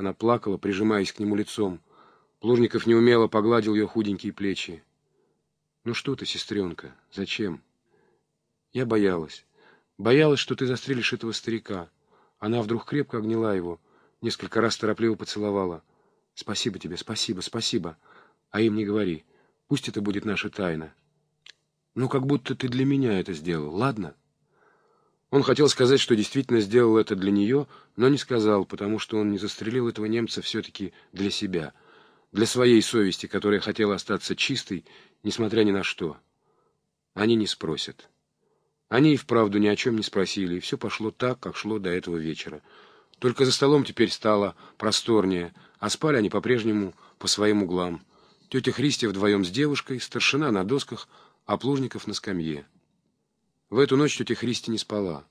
Она плакала, прижимаясь к нему лицом. Плужников неумело погладил ее худенькие плечи. «Ну что ты, сестренка, зачем?» «Я боялась. Боялась, что ты застрелишь этого старика». Она вдруг крепко огнила его, несколько раз торопливо поцеловала. «Спасибо тебе, спасибо, спасибо. А им не говори. Пусть это будет наша тайна. Ну, как будто ты для меня это сделал, ладно?» Он хотел сказать, что действительно сделал это для нее, но не сказал, потому что он не застрелил этого немца все-таки для себя, для своей совести, которая хотела остаться чистой, несмотря ни на что. Они не спросят. Они и вправду ни о чем не спросили, и все пошло так, как шло до этого вечера. Только за столом теперь стало просторнее, а спали они по-прежнему по своим углам. Тетя Христия вдвоем с девушкой, старшина на досках, а Плужников на скамье. В эту ночь тетя Христи не спала.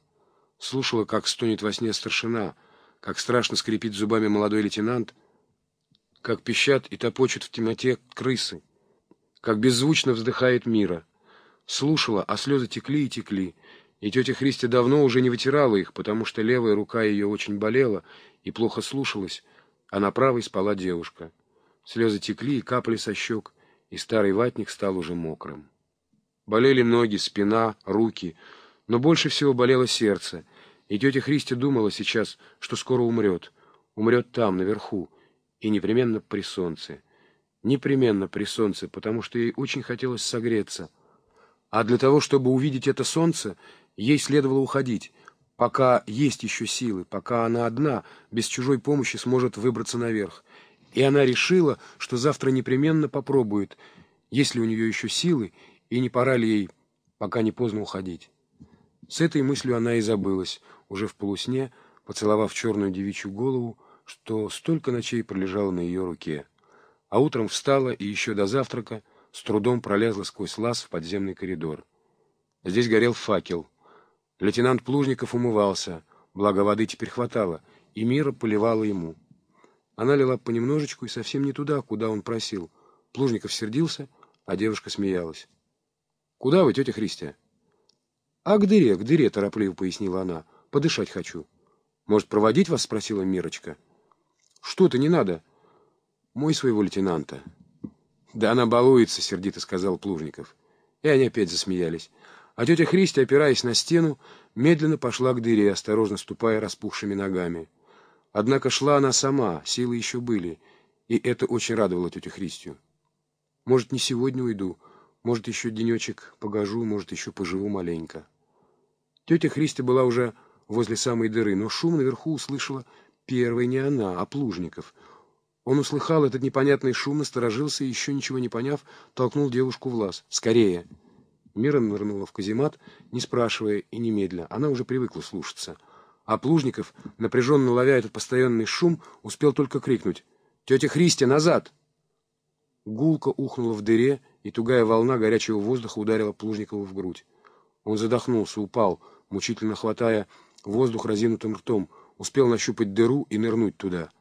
Слушала, как стонет во сне старшина, как страшно скрипит зубами молодой лейтенант, как пищат и топочут в темноте крысы, как беззвучно вздыхает мира. Слушала, а слезы текли и текли, и тетя Христи давно уже не вытирала их, потому что левая рука ее очень болела и плохо слушалась, а на правой спала девушка. Слезы текли и капали со щек, и старый ватник стал уже мокрым. Болели ноги, спина, руки, но больше всего болело сердце, и тетя Христи думала сейчас, что скоро умрет, умрет там, наверху, и непременно при солнце. Непременно при солнце, потому что ей очень хотелось согреться. А для того, чтобы увидеть это солнце, ей следовало уходить, пока есть еще силы, пока она одна, без чужой помощи сможет выбраться наверх. И она решила, что завтра непременно попробует, есть ли у нее еще силы, и не пора ли ей, пока не поздно уходить. С этой мыслью она и забылась, уже в полусне, поцеловав черную девичью голову, что столько ночей пролежала на ее руке. А утром встала и еще до завтрака с трудом пролезла сквозь лаз в подземный коридор. Здесь горел факел. Лейтенант Плужников умывался, благо воды теперь хватало, и Мира поливала ему. Она лила понемножечку и совсем не туда, куда он просил. Плужников сердился, а девушка смеялась. «Куда вы, тетя Христия?» «А к дыре, к дыре», — торопливо пояснила она. «Подышать хочу». «Может, проводить вас?» — спросила Мирочка. «Что-то не надо». «Мой своего лейтенанта». «Да она балуется», — сердито сказал Плужников. И они опять засмеялись. А тетя Христия, опираясь на стену, медленно пошла к дыре, осторожно ступая распухшими ногами. Однако шла она сама, силы еще были, и это очень радовало тетю Христию. «Может, не сегодня уйду», может, еще денечек погожу, может, еще поживу маленько. Тетя Христя была уже возле самой дыры, но шум наверху услышала первой не она, а Плужников. Он услыхал этот непонятный шум, насторожился и, еще ничего не поняв, толкнул девушку в лаз. «Скорее!» Мира нырнула в каземат, не спрашивая и немедля. Она уже привыкла слушаться. А Плужников, напряженно ловя этот постоянный шум, успел только крикнуть «Тетя Христя, назад!» Гулко ухнула в дыре, и тугая волна горячего воздуха ударила Плужникову в грудь. Он задохнулся, упал, мучительно хватая воздух разинутым ртом, успел нащупать дыру и нырнуть туда.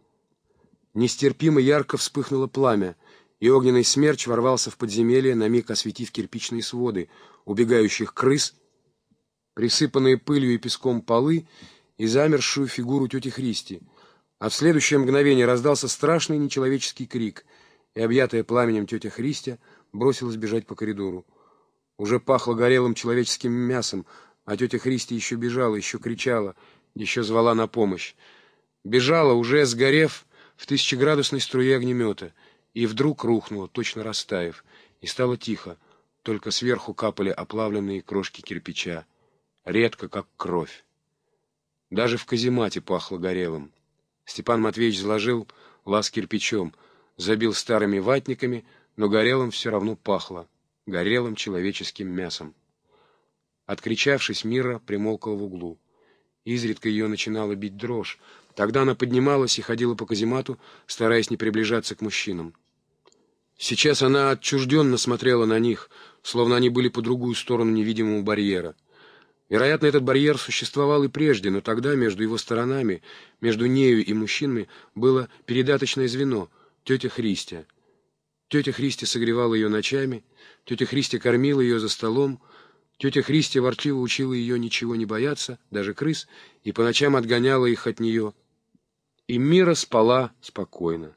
Нестерпимо ярко вспыхнуло пламя, и огненный смерч ворвался в подземелье, на миг осветив кирпичные своды, убегающих крыс, присыпанные пылью и песком полы и замершую фигуру тети Христи. А в следующее мгновение раздался страшный нечеловеческий крик, и, объятая пламенем тетя Христя, бросилась бежать по коридору. Уже пахло горелым человеческим мясом, а тетя Христи еще бежала, еще кричала, еще звала на помощь. Бежала, уже сгорев в тысячеградусной струе огнемета, и вдруг рухнула, точно растаяв, и стало тихо, только сверху капали оплавленные крошки кирпича, редко, как кровь. Даже в каземате пахло горелым. Степан Матвеевич заложил лаз кирпичом, забил старыми ватниками — но горелым все равно пахло, горелым человеческим мясом. Откричавшись, Мира примолкла в углу. Изредка ее начинала бить дрожь. Тогда она поднималась и ходила по каземату, стараясь не приближаться к мужчинам. Сейчас она отчужденно смотрела на них, словно они были по другую сторону невидимого барьера. Вероятно, этот барьер существовал и прежде, но тогда между его сторонами, между нею и мужчинами, было передаточное звено — тетя Христия — Тетя Христи согревала ее ночами, тетя Христи кормила ее за столом, тетя Христи ворчливо учила ее ничего не бояться, даже крыс, и по ночам отгоняла их от нее. И Мира спала спокойно.